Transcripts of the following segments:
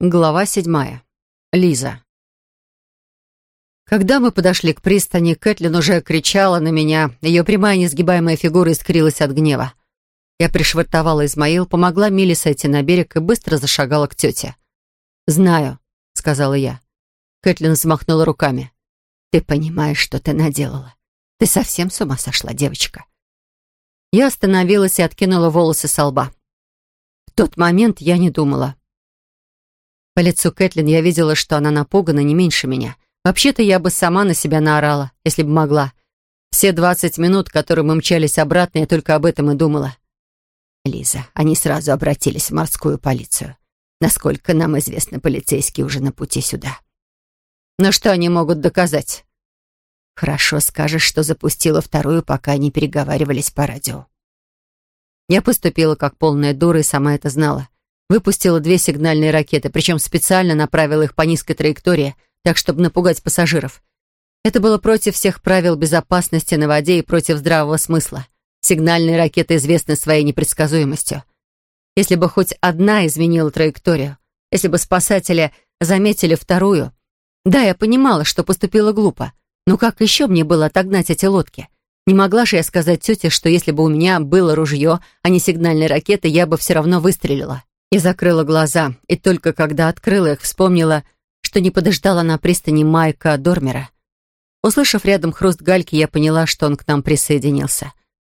Глава седьмая. Лиза. Когда мы подошли к пристани, Кэтлин уже кричала на меня. Ее прямая несгибаемая фигура искрилась от гнева. Я пришвартовала Измаил, помогла Миле сойти на берег и быстро зашагала к тете. «Знаю», — сказала я. Кэтлин взмахнула руками. «Ты понимаешь, что ты наделала? Ты совсем с ума сошла, девочка?» Я остановилась и откинула волосы со лба. В тот момент я не думала. По лицу Кэтлин я видела, что она напугана не меньше меня. Вообще-то я бы сама на себя наорала, если бы могла. Все двадцать минут, которые мы мчались обратно, я только об этом и думала. Лиза, они сразу обратились в морскую полицию. Насколько нам известно, полицейские уже на пути сюда. Но что они могут доказать? Хорошо скажешь, что запустила вторую, пока они переговаривались по радио. Я поступила как полная дура и сама это знала выпустила две сигнальные ракеты, причем специально направила их по низкой траектории, так, чтобы напугать пассажиров. Это было против всех правил безопасности на воде и против здравого смысла. Сигнальные ракеты известны своей непредсказуемостью. Если бы хоть одна изменила траекторию, если бы спасатели заметили вторую... Да, я понимала, что поступила глупо, но как еще мне было отогнать эти лодки? Не могла же я сказать тете, что если бы у меня было ружье, а не сигнальные ракеты, я бы все равно выстрелила и закрыла глаза, и только когда открыла их, вспомнила, что не подождала на пристани Майка Дормера. Услышав рядом хруст гальки, я поняла, что он к нам присоединился.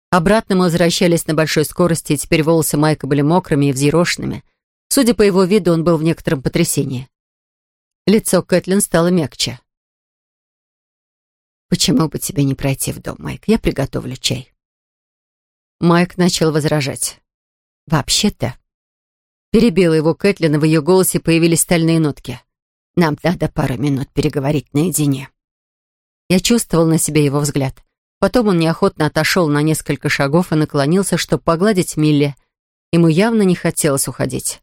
Обратно мы возвращались на большой скорости, и теперь волосы Майка были мокрыми и взъерошенными. Судя по его виду, он был в некотором потрясении. Лицо Кэтлин стало мягче. «Почему бы тебе не пройти в дом, Майк? Я приготовлю чай». Майк начал возражать. «Вообще-то, Перебила его Кэтлин, и в ее голосе появились стальные нотки. «Нам надо пару минут переговорить наедине». Я чувствовал на себе его взгляд. Потом он неохотно отошел на несколько шагов и наклонился, чтобы погладить Милли. Ему явно не хотелось уходить.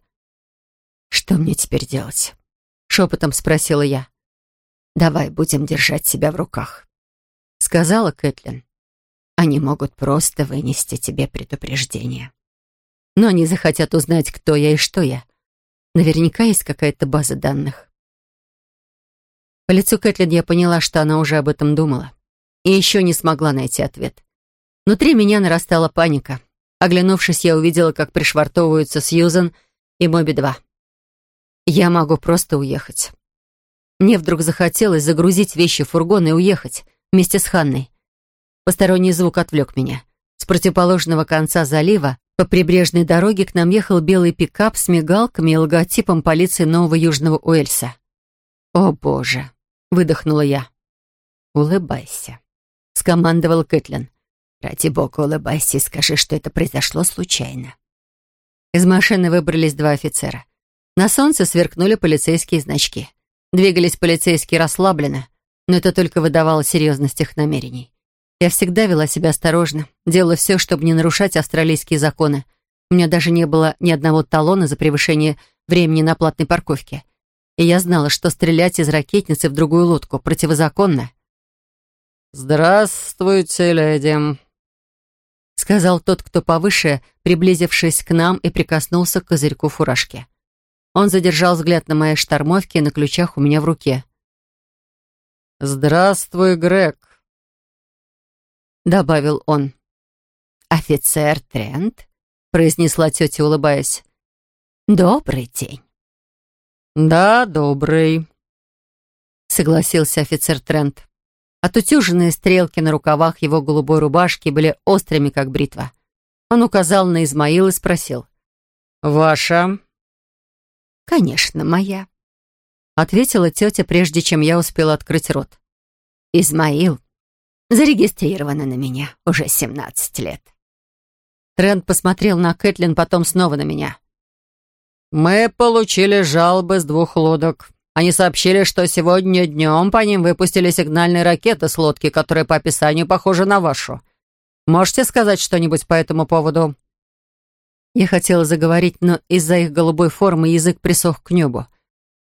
«Что мне теперь делать?» — шепотом спросила я. «Давай будем держать себя в руках», — сказала Кэтлин. «Они могут просто вынести тебе предупреждение» но они захотят узнать, кто я и что я. Наверняка есть какая-то база данных. По лицу Кэтлин я поняла, что она уже об этом думала. И еще не смогла найти ответ. Внутри меня нарастала паника. Оглянувшись, я увидела, как пришвартовываются Сьюзан и Моби-2. Я могу просто уехать. Мне вдруг захотелось загрузить вещи в фургон и уехать вместе с Ханной. Посторонний звук отвлек меня. С противоположного конца залива по прибрежной дороге к нам ехал белый пикап с мигалками и логотипом полиции Нового Южного Уэльса. «О, Боже!» — выдохнула я. «Улыбайся», — скомандовал Кэтлин. «Ради бога, улыбайся и скажи, что это произошло случайно». Из машины выбрались два офицера. На солнце сверкнули полицейские значки. Двигались полицейские расслабленно, но это только выдавало серьезность их намерений. Я всегда вела себя осторожно, делала все, чтобы не нарушать австралийские законы. У меня даже не было ни одного талона за превышение времени на платной парковке. И я знала, что стрелять из ракетницы в другую лодку противозаконно. «Здравствуйте, леди», — сказал тот, кто повыше, приблизившись к нам и прикоснулся к козырьку фуражки. Он задержал взгляд на моей штормовке и на ключах у меня в руке. «Здравствуй, Грег», — добавил он. «Офицер Трент?» — произнесла тетя, улыбаясь. «Добрый день». «Да, добрый», — согласился офицер Трент. Отутюженные стрелки на рукавах его голубой рубашки были острыми, как бритва. Он указал на Измаил и спросил. «Ваша?» «Конечно, моя», — ответила тетя, прежде чем я успела открыть рот. «Измаил зарегистрирована на меня уже 17 лет. Трент посмотрел на Кэтлин, потом снова на меня. «Мы получили жалобы с двух лодок. Они сообщили, что сегодня днем по ним выпустили сигнальные ракеты с лодки, которые по описанию похожи на вашу. Можете сказать что-нибудь по этому поводу?» Я хотела заговорить, но из-за их голубой формы язык присох к небу.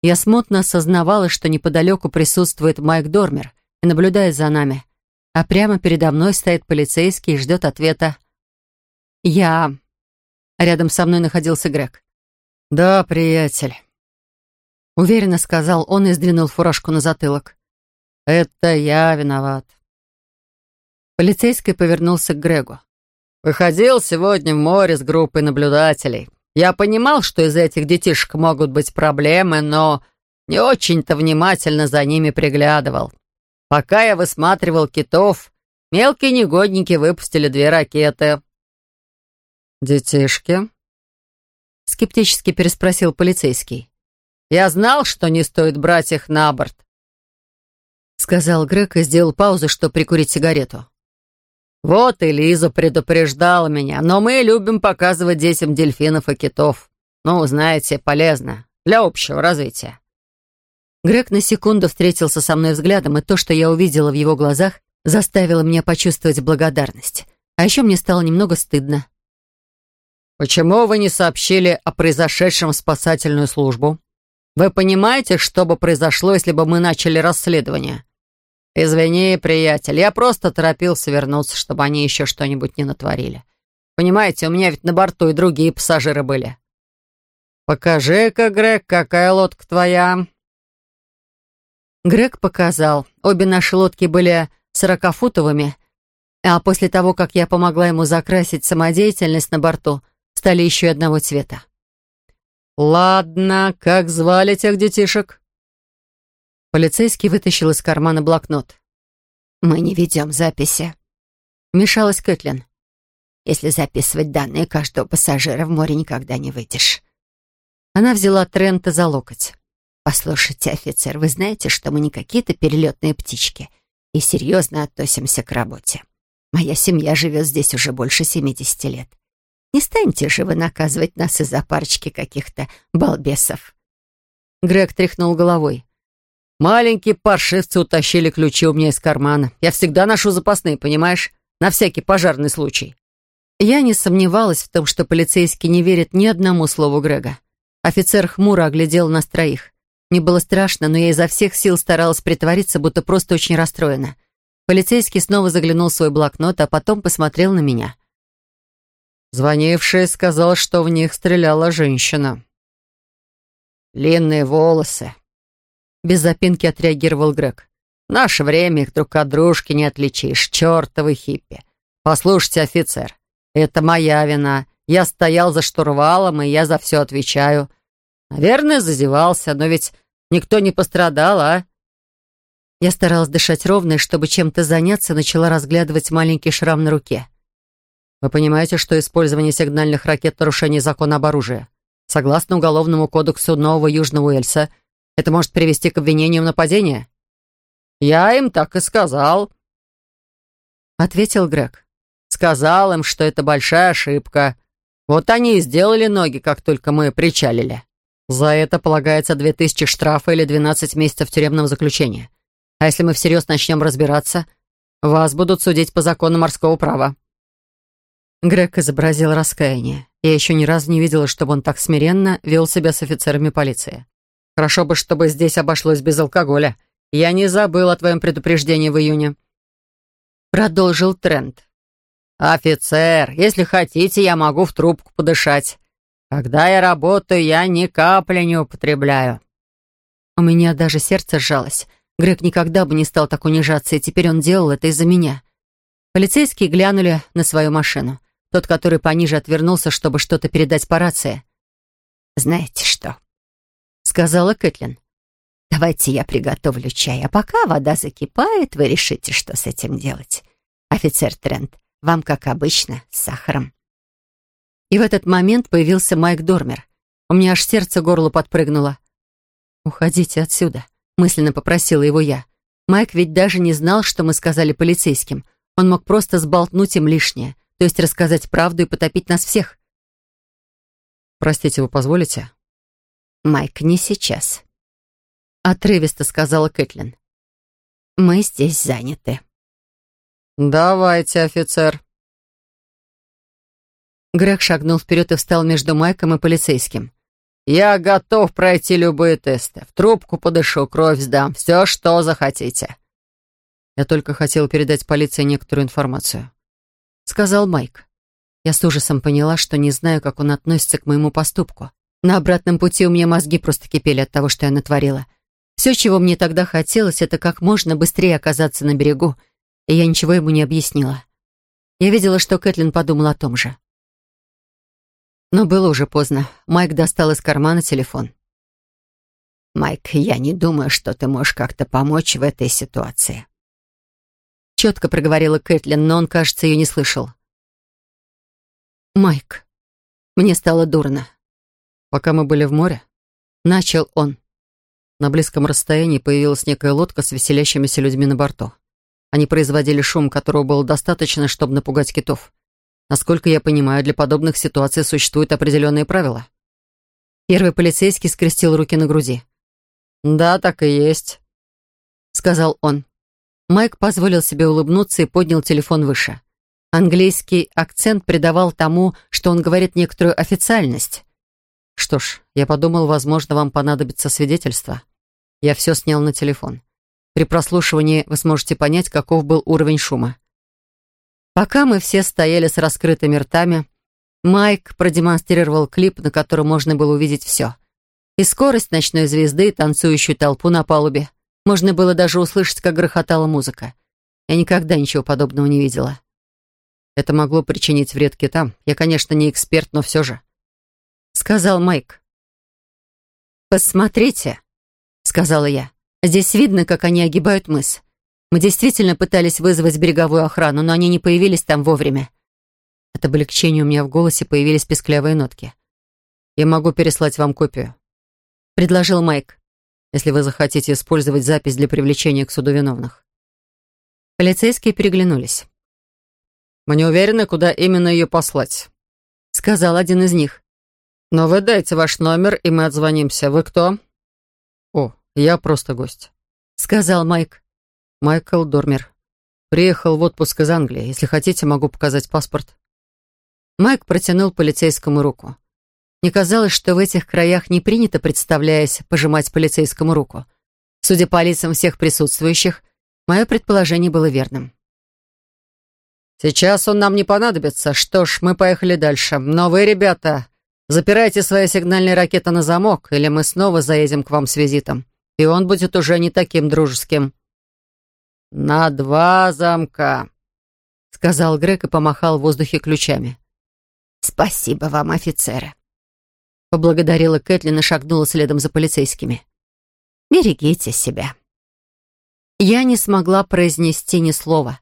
Я смутно осознавала, что неподалеку присутствует Майк Дормер и наблюдает за нами а прямо передо мной стоит полицейский и ждет ответа. «Я...» Рядом со мной находился Грег. «Да, приятель». — уверенно сказал он и сдвинул фуражку на затылок. «Это я виноват». Полицейский повернулся к Грегу. «Выходил сегодня в море с группой наблюдателей. Я понимал, что из этих детишек могут быть проблемы, но не очень-то внимательно за ними приглядывал. Пока я высматривал китов, мелкие негодники выпустили две ракеты». «Детишки?» — скептически переспросил полицейский. «Я знал, что не стоит брать их на борт», — сказал Грег и сделал паузу, чтобы прикурить сигарету. «Вот и Лиза предупреждала меня, но мы любим показывать детям дельфинов и китов. Ну, знаете, полезно, для общего развития». Грег на секунду встретился со мной взглядом, и то, что я увидела в его глазах, заставило меня почувствовать благодарность. А еще мне стало немного стыдно. «Почему вы не сообщили о произошедшем в спасательную службу? Вы понимаете, что бы произошло, если бы мы начали расследование?» «Извини, приятель, я просто торопился вернуться, чтобы они еще что-нибудь не натворили. Понимаете, у меня ведь на борту и другие пассажиры были». «Покажи-ка, Грег, какая лодка твоя?» Грег показал. Обе наши лодки были сорокафутовыми, а после того, как я помогла ему закрасить самодеятельность на борту — стали еще одного цвета. «Ладно, как звали тех детишек?» Полицейский вытащил из кармана блокнот. «Мы не ведем записи», — вмешалась Кэтлин. «Если записывать данные каждого пассажира, в море никогда не выйдешь». Она взяла Трента за локоть. «Послушайте, офицер, вы знаете, что мы не какие-то перелетные птички и серьезно относимся к работе. Моя семья живет здесь уже больше 70 лет. Не станьте же вы наказывать нас из-за парочки каких-то балбесов». Грег тряхнул головой. «Маленькие паршивцы утащили ключи у меня из кармана. Я всегда ношу запасные, понимаешь? На всякий пожарный случай». Я не сомневалась в том, что полицейский не верит ни одному слову Грега. Офицер хмуро оглядел нас троих. Мне было страшно, но я изо всех сил старалась притвориться, будто просто очень расстроена. Полицейский снова заглянул в свой блокнот, а потом посмотрел на меня. Звонивший сказал, что в них стреляла женщина. «Длинные волосы», — без запинки отреагировал Грег. «В наше время их друг от дружки не отличишь, чертовы хиппи. Послушайте, офицер, это моя вина. Я стоял за штурвалом, и я за все отвечаю. Наверное, зазевался, но ведь никто не пострадал, а?» Я старалась дышать ровно, и чтобы чем-то заняться, начала разглядывать маленький шрам на руке. Вы понимаете, что использование сигнальных ракет — нарушение закона об оружии? Согласно Уголовному кодексу Нового Южного Уэльса, это может привести к обвинению в нападении?» «Я им так и сказал», — ответил Грег. «Сказал им, что это большая ошибка. Вот они и сделали ноги, как только мы причалили. За это полагается две тысячи штрафа или двенадцать месяцев тюремного заключения. А если мы всерьез начнем разбираться, вас будут судить по закону морского права». Грег изобразил раскаяние. Я еще ни разу не видела, чтобы он так смиренно вел себя с офицерами полиции. «Хорошо бы, чтобы здесь обошлось без алкоголя. Я не забыл о твоем предупреждении в июне». Продолжил тренд. «Офицер, если хотите, я могу в трубку подышать. Когда я работаю, я ни капли не употребляю». У меня даже сердце сжалось. Грег никогда бы не стал так унижаться, и теперь он делал это из-за меня. Полицейские глянули на свою машину. Тот, который пониже отвернулся, чтобы что-то передать по рации. «Знаете что?» — сказала Кэтлин. «Давайте я приготовлю чай, а пока вода закипает, вы решите, что с этим делать. Офицер Трент, вам, как обычно, с сахаром». И в этот момент появился Майк Дормер. У меня аж сердце горло подпрыгнуло. «Уходите отсюда», — мысленно попросила его я. Майк ведь даже не знал, что мы сказали полицейским. Он мог просто сболтнуть им лишнее то есть рассказать правду и потопить нас всех. «Простите, вы позволите?» «Майк, не сейчас», — отрывисто сказала Кэтлин. «Мы здесь заняты». «Давайте, офицер». Грег шагнул вперед и встал между Майком и полицейским. «Я готов пройти любые тесты. В трубку подышу, кровь сдам. Все, что захотите». Я только хотел передать полиции некоторую информацию. — сказал Майк. Я с ужасом поняла, что не знаю, как он относится к моему поступку. На обратном пути у меня мозги просто кипели от того, что я натворила. Все, чего мне тогда хотелось, это как можно быстрее оказаться на берегу, и я ничего ему не объяснила. Я видела, что Кэтлин подумала о том же. Но было уже поздно. Майк достал из кармана телефон. «Майк, я не думаю, что ты можешь как-то помочь в этой ситуации». Четко проговорила Кэтлин, но он, кажется, ее не слышал. «Майк, мне стало дурно». «Пока мы были в море?» Начал он. На близком расстоянии появилась некая лодка с веселящимися людьми на борту. Они производили шум, которого было достаточно, чтобы напугать китов. Насколько я понимаю, для подобных ситуаций существуют определенные правила. Первый полицейский скрестил руки на груди. «Да, так и есть», — сказал он. Майк позволил себе улыбнуться и поднял телефон выше. Английский акцент придавал тому, что он говорит некоторую официальность. «Что ж, я подумал, возможно, вам понадобится свидетельство. Я все снял на телефон. При прослушивании вы сможете понять, каков был уровень шума. Пока мы все стояли с раскрытыми ртами, Майк продемонстрировал клип, на котором можно было увидеть все. И скорость ночной звезды, и танцующую толпу на палубе. Можно было даже услышать, как грохотала музыка. Я никогда ничего подобного не видела. Это могло причинить вред китам. Я, конечно, не эксперт, но все же. Сказал Майк. «Посмотрите», — сказала я. «Здесь видно, как они огибают мыс. Мы действительно пытались вызвать береговую охрану, но они не появились там вовремя. От облегчения у меня в голосе появились песклявые нотки. «Я могу переслать вам копию», — предложил Майк. «если вы захотите использовать запись для привлечения к суду виновных». Полицейские переглянулись. «Мы не уверены, куда именно ее послать», — сказал один из них. «Но вы дайте ваш номер, и мы отзвонимся. Вы кто?» «О, я просто гость», — сказал Майк. Майкл Дормер. Приехал в отпуск из Англии. Если хотите, могу показать паспорт. Майк протянул полицейскому руку. Мне казалось, что в этих краях не принято, представляясь, пожимать полицейскому руку. Судя по лицам всех присутствующих, мое предположение было верным. «Сейчас он нам не понадобится. Что ж, мы поехали дальше. Но вы, ребята, запирайте свои сигнальные ракеты на замок, или мы снова заедем к вам с визитом. И он будет уже не таким дружеским». «На два замка», — сказал Грег и помахал в воздухе ключами. «Спасибо вам, офицеры», — поблагодарила Кэтлин и шагнула следом за полицейскими. «Берегите себя». Я не смогла произнести ни слова.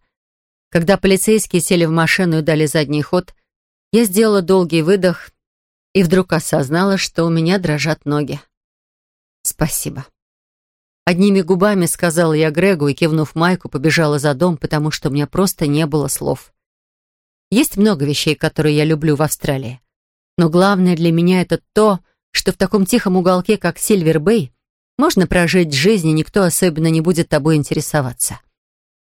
Когда полицейские сели в машину и дали задний ход, я сделала долгий выдох и вдруг осознала, что у меня дрожат ноги. «Спасибо». Одними губами сказала я Грегу и, кивнув Майку, побежала за дом, потому что у меня просто не было слов. Есть много вещей, которые я люблю в Австралии. Но главное для меня это то, что в таком тихом уголке, как Сильвер-Бэй, можно прожить жизнь, и никто особенно не будет тобой интересоваться.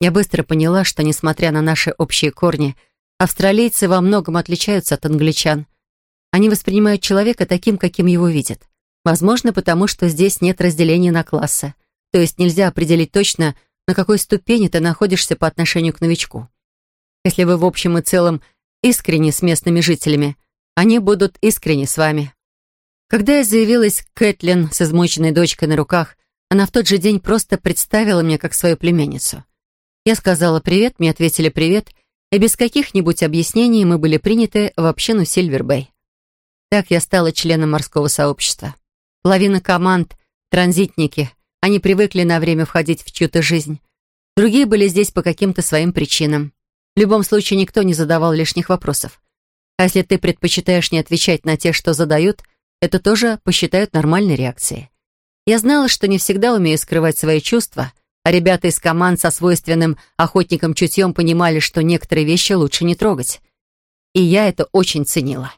Я быстро поняла, что, несмотря на наши общие корни, австралийцы во многом отличаются от англичан. Они воспринимают человека таким, каким его видят. Возможно, потому что здесь нет разделения на классы. То есть нельзя определить точно, на какой ступени ты находишься по отношению к новичку. Если вы в общем и целом искренне с местными жителями, они будут искренне с вами. Когда я заявилась Кэтлин с измученной дочкой на руках, она в тот же день просто представила мне как свою племянницу. Я сказала «привет», мне ответили «привет», и без каких-нибудь объяснений мы были приняты в общину Сильвербэй. Так я стала членом морского сообщества. Половина команд — транзитники. Они привыкли на время входить в чью-то жизнь. Другие были здесь по каким-то своим причинам. В любом случае, никто не задавал лишних вопросов. А если ты предпочитаешь не отвечать на те, что задают, это тоже посчитают нормальной реакцией. Я знала, что не всегда умею скрывать свои чувства, а ребята из команд со свойственным охотникам чутьем понимали, что некоторые вещи лучше не трогать. И я это очень ценила.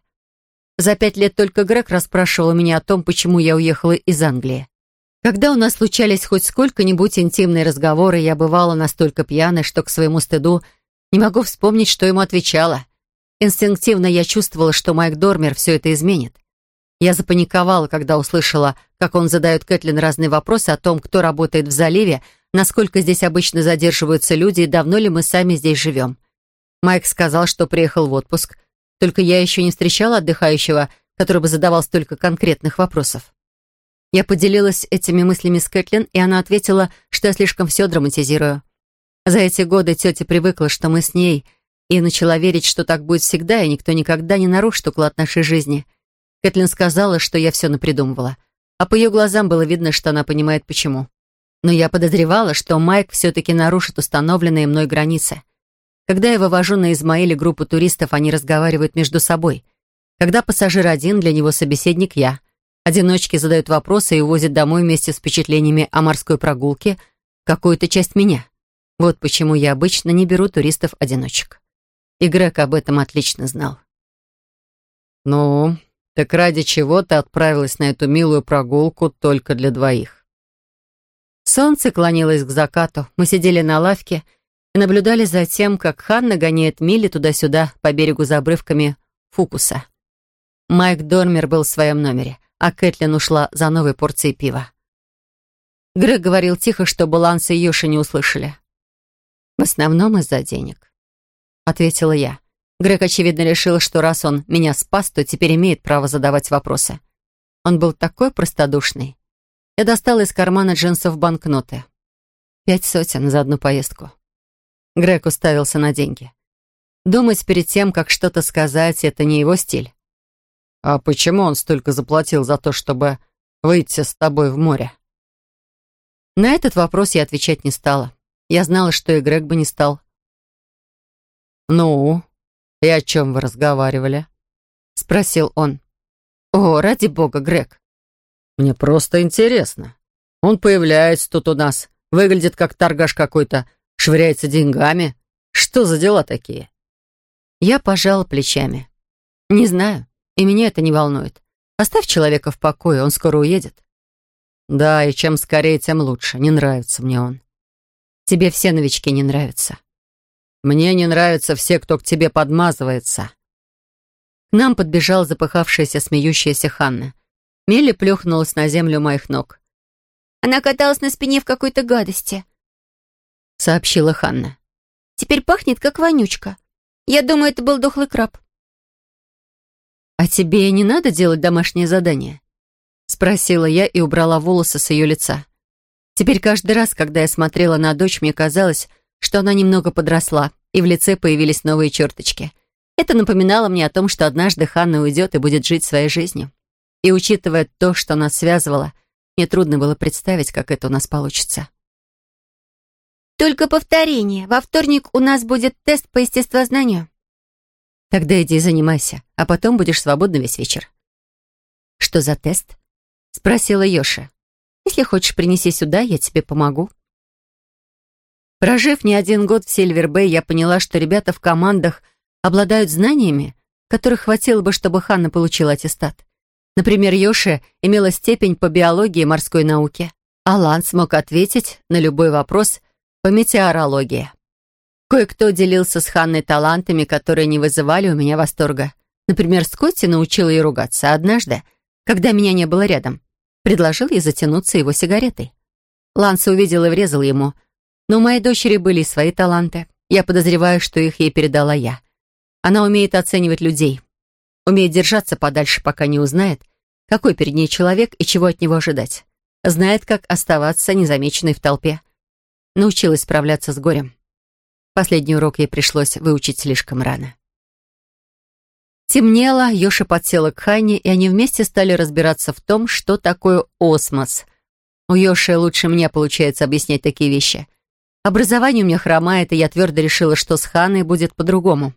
За пять лет только Грег расспрашивал меня о том, почему я уехала из Англии. Когда у нас случались хоть сколько-нибудь интимные разговоры, я бывала настолько пьяной, что к своему стыду не могу вспомнить, что ему отвечала. Инстинктивно я чувствовала, что Майк Дормер все это изменит. Я запаниковала, когда услышала, как он задает Кэтлин разные вопросы о том, кто работает в заливе, насколько здесь обычно задерживаются люди и давно ли мы сами здесь живем. Майк сказал, что приехал в отпуск, только я еще не встречала отдыхающего, который бы задавал столько конкретных вопросов. Я поделилась этими мыслями с Кэтлин, и она ответила, что я слишком все драматизирую. За эти годы тетя привыкла, что мы с ней, и начала верить, что так будет всегда, и никто никогда не нарушит уклад нашей жизни. Кэтлин сказала, что я все напридумывала, а по ее глазам было видно, что она понимает, почему. Но я подозревала, что Майк все-таки нарушит установленные мной границы. Когда я вывожу на Измаиле группу туристов, они разговаривают между собой. Когда пассажир один, для него собеседник я. Одиночки задают вопросы и увозят домой вместе с впечатлениями о морской прогулке какую-то часть меня. Вот почему я обычно не беру туристов-одиночек. И Грег об этом отлично знал. «Ну, так ради чего ты отправилась на эту милую прогулку только для двоих?» Солнце клонилось к закату. Мы сидели на лавке — и наблюдали за тем, как Ханна гоняет мили туда-сюда по берегу за обрывками фукуса. Майк Дормер был в своем номере, а Кэтлин ушла за новой порцией пива. Грег говорил тихо, чтобы Ланс и Йоши не услышали. «В основном из-за денег», — ответила я. Грег, очевидно, решил, что раз он меня спас, то теперь имеет право задавать вопросы. Он был такой простодушный. Я достала из кармана джинсов банкноты. Пять сотен за одну поездку. Грег уставился на деньги. Думать перед тем, как что-то сказать, это не его стиль. «А почему он столько заплатил за то, чтобы выйти с тобой в море?» На этот вопрос я отвечать не стала. Я знала, что и Грег бы не стал. «Ну, и о чем вы разговаривали?» — спросил он. «О, ради бога, Грег!» «Мне просто интересно. Он появляется тут у нас, выглядит как торгаш какой-то, Швыряется деньгами? Что за дела такие?» Я пожала плечами. «Не знаю, и меня это не волнует. Оставь человека в покое, он скоро уедет». «Да, и чем скорее, тем лучше. Не нравится мне он». «Тебе все новички не нравятся». «Мне не нравятся все, кто к тебе подмазывается». К нам подбежала запыхавшаяся, смеющаяся Ханна. Мелли плюхнулась на землю моих ног. «Она каталась на спине в какой-то гадости», — сообщила Ханна. «Теперь пахнет, как вонючка. Я думаю, это был дохлый краб». «А тебе не надо делать домашнее задание?» — спросила я и убрала волосы с ее лица. Теперь каждый раз, когда я смотрела на дочь, мне казалось, что она немного подросла, и в лице появились новые черточки. Это напоминало мне о том, что однажды Ханна уйдет и будет жить своей жизнью. И учитывая то, что нас связывало, мне трудно было представить, как это у нас получится. Только повторение. Во вторник у нас будет тест по естествознанию. Тогда иди занимайся, а потом будешь свободна весь вечер. Что за тест? Спросила Йоша. Если хочешь, принеси сюда, я тебе помогу. Прожив не один год в Сильвербэй, я поняла, что ребята в командах обладают знаниями, которых хватило бы, чтобы Ханна получила аттестат. Например, Йоша имела степень по биологии и морской науке, а Лан смог ответить на любой вопрос по метеорологии. Кое-кто делился с Ханной талантами, которые не вызывали у меня восторга. Например, Скотти научил ее ругаться, однажды, когда меня не было рядом, предложил ей затянуться его сигаретой. Ланс увидел и врезал ему. Но у моей дочери были и свои таланты. Я подозреваю, что их ей передала я. Она умеет оценивать людей, умеет держаться подальше, пока не узнает, какой перед ней человек и чего от него ожидать. Знает, как оставаться незамеченной в толпе научилась справляться с горем. Последний урок ей пришлось выучить слишком рано. Темнело, Йоша подсела к Ханне, и они вместе стали разбираться в том, что такое осмос. У Йоши лучше мне получается объяснять такие вещи. Образование у меня хромает, и я твердо решила, что с Ханной будет по-другому.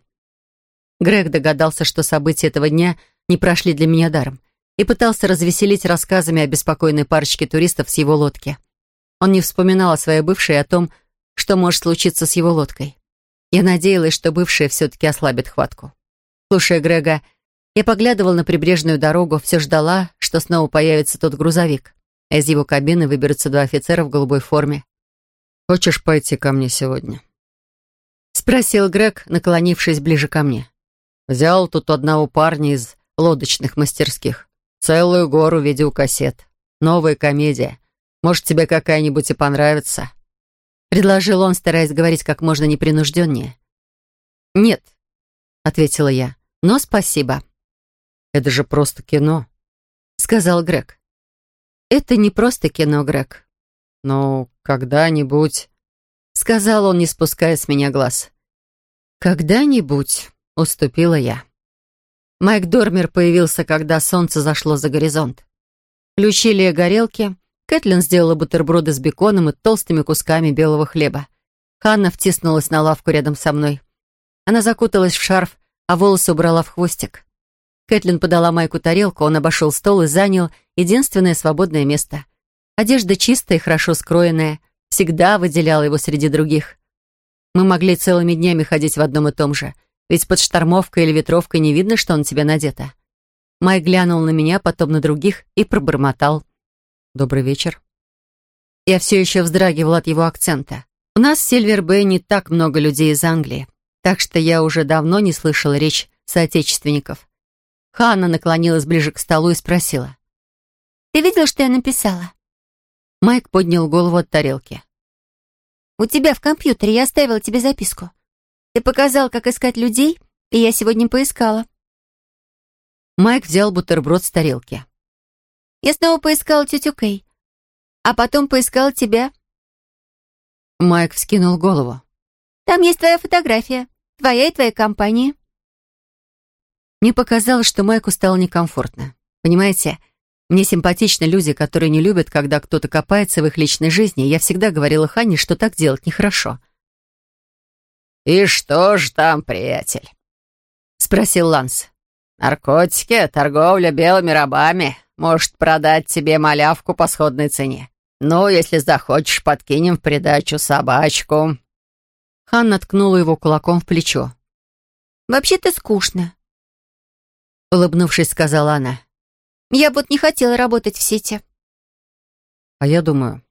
Грег догадался, что события этого дня не прошли для меня даром, и пытался развеселить рассказами о беспокойной парочке туристов с его лодки. Он не вспоминал о своей бывшей и о том, что может случиться с его лодкой. Я надеялась, что бывшая все-таки ослабит хватку. Слушая Грега, я поглядывала на прибрежную дорогу, все ждала, что снова появится тот грузовик, а из его кабины выберутся два офицера в голубой форме. «Хочешь пойти ко мне сегодня?» Спросил Грег, наклонившись ближе ко мне. «Взял тут одного парня из лодочных мастерских. Целую гору видеокассет. Новая комедия. Может, тебе какая-нибудь и понравится?» Предложил он, стараясь говорить как можно непринужденнее. «Нет», — ответила я, — «но спасибо». Это же просто кино», — сказал Грег. «Это не просто кино, Грег». «Но когда-нибудь...» — сказал он, не спуская с меня глаз. «Когда-нибудь», — уступила я. Майк Дормер появился, когда солнце зашло за горизонт. Включили горелки, Кэтлин сделала бутерброды с беконом и толстыми кусками белого хлеба. Ханна втиснулась на лавку рядом со мной. Она закуталась в шарф, а волосы убрала в хвостик. Кэтлин подала Майку тарелку, он обошел стол и занял единственное свободное место. Одежда чистая и хорошо скроенная, всегда выделяла его среди других. Мы могли целыми днями ходить в одном и том же, ведь под штормовкой или ветровкой не видно, что на тебя надето. Майк глянул на меня, потом на других и пробормотал. «Добрый вечер». Я все еще вздрагивала от его акцента. У нас в Сильвербэй не так много людей из Англии, так что я уже давно не слышала речь соотечественников. Ханна наклонилась ближе к столу и спросила. «Ты видел, что я написала?» Майк поднял голову от тарелки. «У тебя в компьютере я оставила тебе записку. Ты показал, как искать людей, и я сегодня поискала». Майк взял бутерброд с тарелки. «Я снова поискала тетю Кей, а потом поискала тебя». Майк вскинул голову. «Там есть твоя фотография, твоя и твоей компании». Мне показалось, что Майку стало некомфортно. Понимаете, мне симпатичны люди, которые не любят, когда кто-то копается в их личной жизни. Я всегда говорила Ханне, что так делать нехорошо. «И что ж там, приятель?» — спросил Ланс. «Наркотики, торговля белыми рабами. Может продать тебе малявку по сходной цене. Ну, если захочешь, подкинем в придачу собачку». Ханна ткнула его кулаком в плечо. «Вообще-то скучно», улыбнувшись, сказала она. «Я вот не хотела работать в сети». «А я думаю...»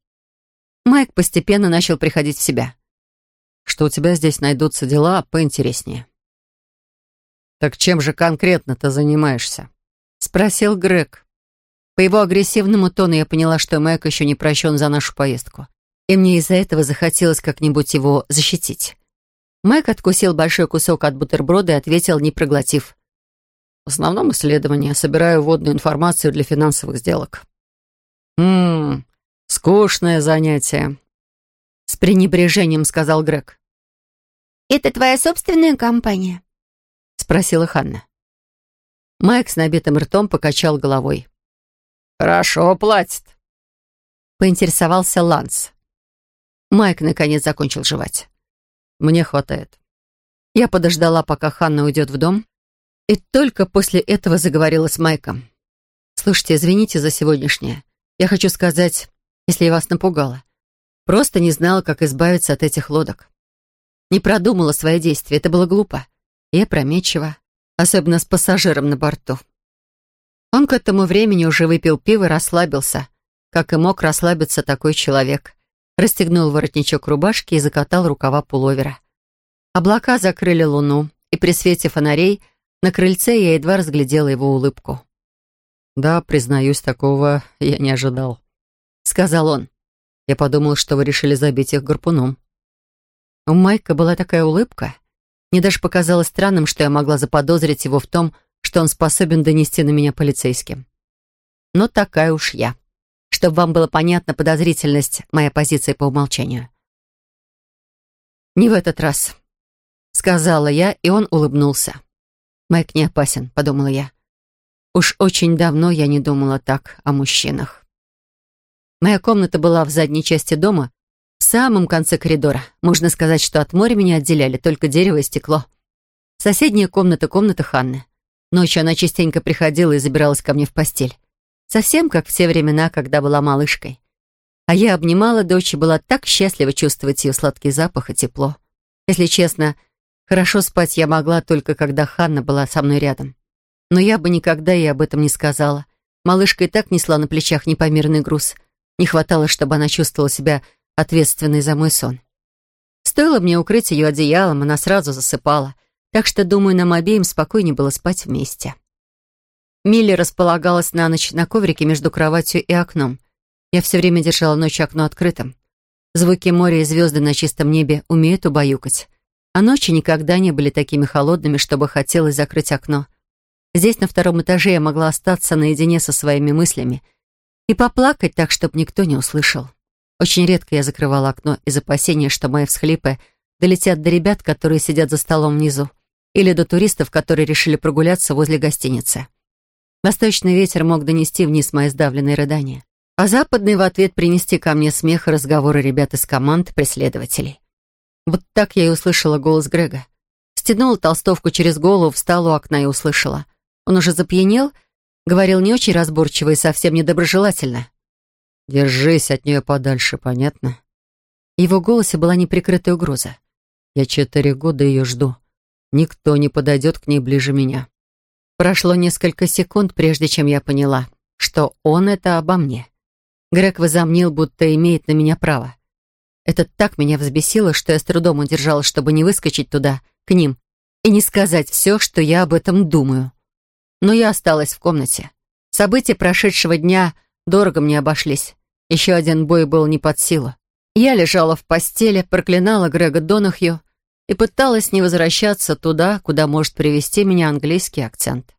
Майк постепенно начал приходить в себя. «Что у тебя здесь найдутся дела поинтереснее». «Так чем же конкретно ты занимаешься?» Спросил Грег. По его агрессивному тону я поняла, что Майк еще не прощен за нашу поездку. И мне из-за этого захотелось как-нибудь его защитить. Майк откусил большой кусок от бутерброда и ответил, не проглотив. В основном исследования. Собираю вводную информацию для финансовых сделок. Ммм, скучное занятие. С пренебрежением сказал Грег. «Это твоя собственная компания?» Спросила Ханна. Майк с набитым ртом покачал головой. «Хорошо платит», — поинтересовался Ланс. Майк наконец закончил жевать. «Мне хватает». Я подождала, пока Ханна уйдет в дом, и только после этого заговорила с Майком. «Слушайте, извините за сегодняшнее. Я хочу сказать, если я вас напугала. Просто не знала, как избавиться от этих лодок. Не продумала свои действия, это было глупо и опрометчиво, особенно с пассажиром на борту. Он к этому времени уже выпил пиво и расслабился, как и мог расслабиться такой человек. Расстегнул воротничок рубашки и закатал рукава пуловера. Облака закрыли луну, и при свете фонарей на крыльце я едва разглядела его улыбку. «Да, признаюсь, такого я не ожидал», — сказал он. «Я подумал, что вы решили забить их гарпуном». У Майка была такая улыбка. Мне даже показалось странным, что я могла заподозрить его в том, что он способен донести на меня полицейским. Но такая уж я. Чтобы вам было понятна подозрительность моей позиции по умолчанию. «Не в этот раз», — сказала я, и он улыбнулся. Майк не опасен, подумала я. Уж очень давно я не думала так о мужчинах. Моя комната была в задней части дома, в самом конце коридора. Можно сказать, что от моря меня отделяли только дерево и стекло. Соседняя комната — комната Ханны. Ночью она частенько приходила и забиралась ко мне в постель. Совсем как в те времена, когда была малышкой. А я обнимала дочь и была так счастлива чувствовать ее сладкий запах и тепло. Если честно, Хорошо спать я могла только когда Ханна была со мной рядом. Но я бы никогда ей об этом не сказала. Малышка и так несла на плечах непомерный груз. Не хватало, чтобы она чувствовала себя ответственной за мой сон. Стоило мне укрыть ее одеялом, она сразу засыпала. Так что, думаю, нам обеим спокойнее было спать вместе. Милли располагалась на ночь на коврике между кроватью и окном. Я все время держала ночью окно открытым. Звуки моря и звезды на чистом небе умеют убаюкать а ночи никогда не были такими холодными, чтобы хотелось закрыть окно. Здесь, на втором этаже, я могла остаться наедине со своими мыслями и поплакать так, чтобы никто не услышал. Очень редко я закрывала окно из опасения, что мои всхлипы долетят до ребят, которые сидят за столом внизу, или до туристов, которые решили прогуляться возле гостиницы. Восточный ветер мог донести вниз мои сдавленные рыдания, а западный в ответ принести ко мне смех и разговоры ребят из команд преследователей. Вот так я и услышала голос Грега. Стянула толстовку через голову, встала у окна и услышала. Он уже запьянел, говорил не очень разборчиво и совсем недоброжелательно. «Держись от нее подальше, понятно?» В его голосе была неприкрытая угроза. «Я четыре года ее жду. Никто не подойдет к ней ближе меня». Прошло несколько секунд, прежде чем я поняла, что он это обо мне. Грег возомнил, будто имеет на меня право. Это так меня взбесило, что я с трудом удержалась, чтобы не выскочить туда, к ним, и не сказать все, что я об этом думаю. Но я осталась в комнате. События прошедшего дня дорого мне обошлись. Еще один бой был не под силу. Я лежала в постели, проклинала Грега Донахью, и пыталась не возвращаться туда, куда может привести меня английский акцент.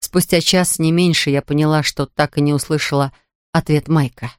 Спустя час не меньше я поняла, что так и не услышала ответ Майка.